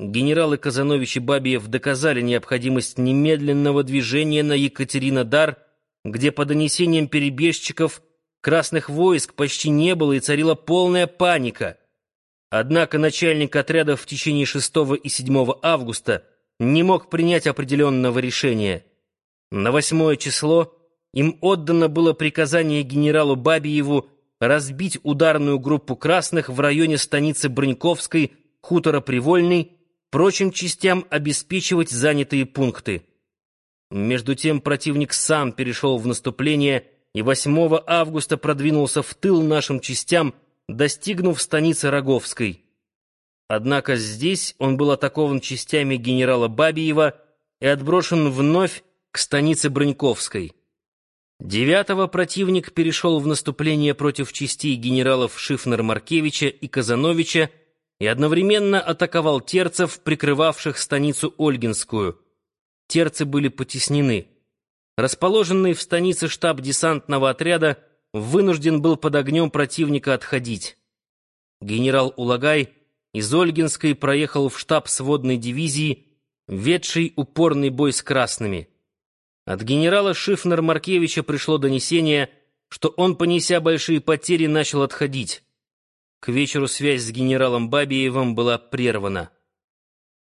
генералы Казанович и Бабиев доказали необходимость немедленного движения на Екатеринодар, где по донесениям перебежчиков красных войск почти не было и царила полная паника. Однако начальник отрядов в течение 6 и 7 августа не мог принять определенного решения. На 8 число им отдано было приказание генералу Бабиеву разбить ударную группу красных в районе станицы Брыньковской, хутора Привольный, прочим частям обеспечивать занятые пункты. Между тем противник сам перешел в наступление и 8 августа продвинулся в тыл нашим частям, достигнув станицы Роговской. Однако здесь он был атакован частями генерала Бабиева и отброшен вновь к станице Броньковской. Девятого противник перешел в наступление против частей генералов Шифнер-Маркевича и Казановича и одновременно атаковал терцев, прикрывавших станицу Ольгинскую. Терцы были потеснены. Расположенный в станице штаб десантного отряда вынужден был под огнем противника отходить. Генерал Улагай из Ольгинской проехал в штаб сводной дивизии, ведший упорный бой с красными. От генерала Шифнер-Маркевича пришло донесение, что он, понеся большие потери, начал отходить. К вечеру связь с генералом Бабиевым была прервана.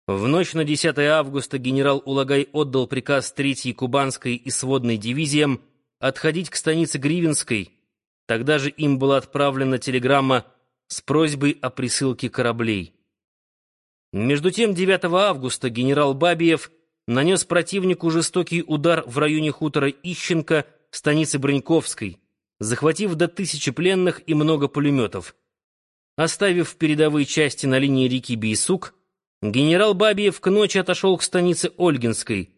В ночь на 10 августа генерал Улагай отдал приказ 3-й Кубанской и сводной дивизиям отходить к станице Гривенской. Тогда же им была отправлена телеграмма с просьбой о присылке кораблей. Между тем 9 августа генерал Бабиев нанес противнику жестокий удар в районе хутора Ищенко, станицы Броньковской, захватив до тысячи пленных и много пулеметов. Оставив передовые части на линии реки Бейсук, генерал Бабиев к ночи отошел к станице Ольгинской.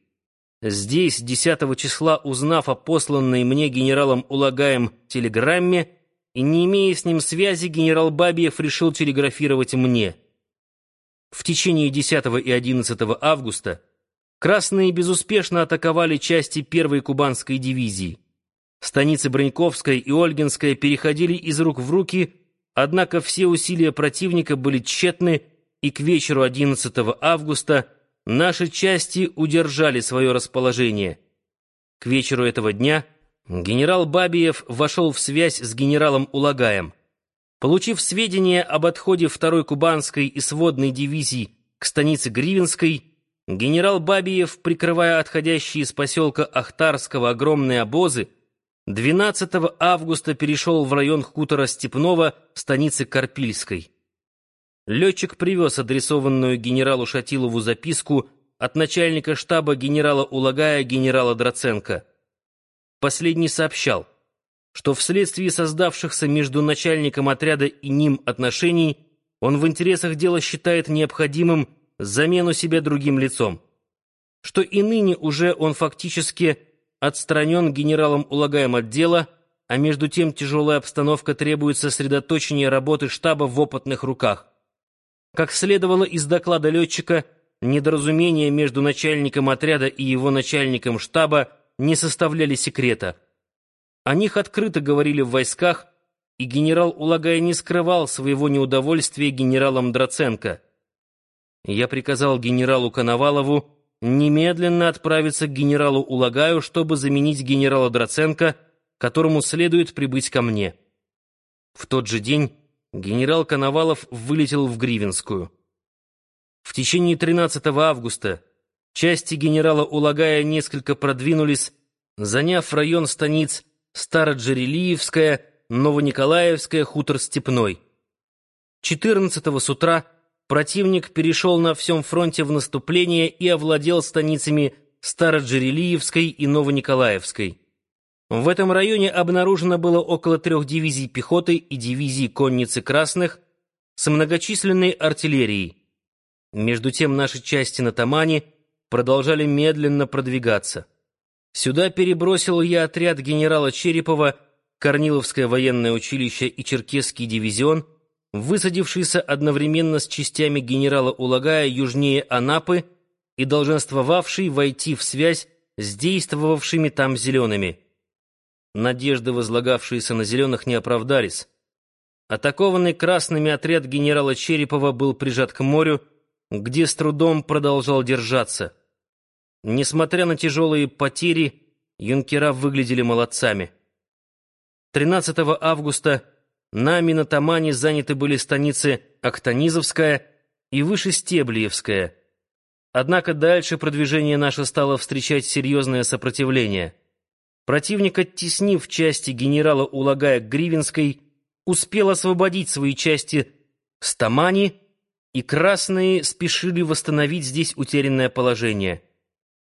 Здесь, 10 числа, узнав о посланной мне генералом Улагаем телеграмме и не имея с ним связи, генерал Бабиев решил телеграфировать мне. В течение 10 и 11 августа красные безуспешно атаковали части первой кубанской дивизии. Станицы Броньковская и Ольгинская переходили из рук в руки Однако все усилия противника были тщетны, и к вечеру 11 августа наши части удержали свое расположение. К вечеру этого дня генерал Бабиев вошел в связь с генералом Улагаем. Получив сведения об отходе второй кубанской и сводной дивизии к станице Гривенской, генерал Бабиев, прикрывая отходящие из поселка Ахтарского огромные обозы, 12 августа перешел в район хутора Степного станицы Карпильской. Летчик привез адресованную генералу Шатилову записку от начальника штаба генерала Улагая генерала Драценко. Последний сообщал, что вследствие создавшихся между начальником отряда и ним отношений он в интересах дела считает необходимым замену себя другим лицом, что и ныне уже он фактически отстранен генералом Улагаем от дела, а между тем тяжелая обстановка требует сосредоточения работы штаба в опытных руках. Как следовало из доклада летчика, недоразумения между начальником отряда и его начальником штаба не составляли секрета. О них открыто говорили в войсках, и генерал Улагай не скрывал своего неудовольствия генералом Драценко. Я приказал генералу Коновалову немедленно отправиться к генералу Улагаю, чтобы заменить генерала Драценко, которому следует прибыть ко мне. В тот же день генерал Коновалов вылетел в Гривенскую. В течение 13 августа части генерала Улагая несколько продвинулись, заняв район станиц Староджерелиевская, Новониколаевская, Хутор Степной. 14 с утра противник перешел на всем фронте в наступление и овладел станицами Староджерелиевской и Новониколаевской. В этом районе обнаружено было около трех дивизий пехоты и дивизий конницы красных с многочисленной артиллерией. Между тем наши части на Тамане продолжали медленно продвигаться. Сюда перебросил я отряд генерала Черепова, Корниловское военное училище и Черкесский дивизион — высадившийся одновременно с частями генерала Улагая южнее Анапы и долженствовавший войти в связь с действовавшими там зелеными. Надежды, возлагавшиеся на зеленых, не оправдались. Атакованный красными отряд генерала Черепова был прижат к морю, где с трудом продолжал держаться. Несмотря на тяжелые потери, юнкера выглядели молодцами. 13 августа на Тамане заняты были станицы Актанизовская и Вышестеблиевская. Однако дальше продвижение наше стало встречать серьезное сопротивление. Противник, оттеснив части генерала Улагая Гривенской, успел освободить свои части с Тамани, и красные спешили восстановить здесь утерянное положение —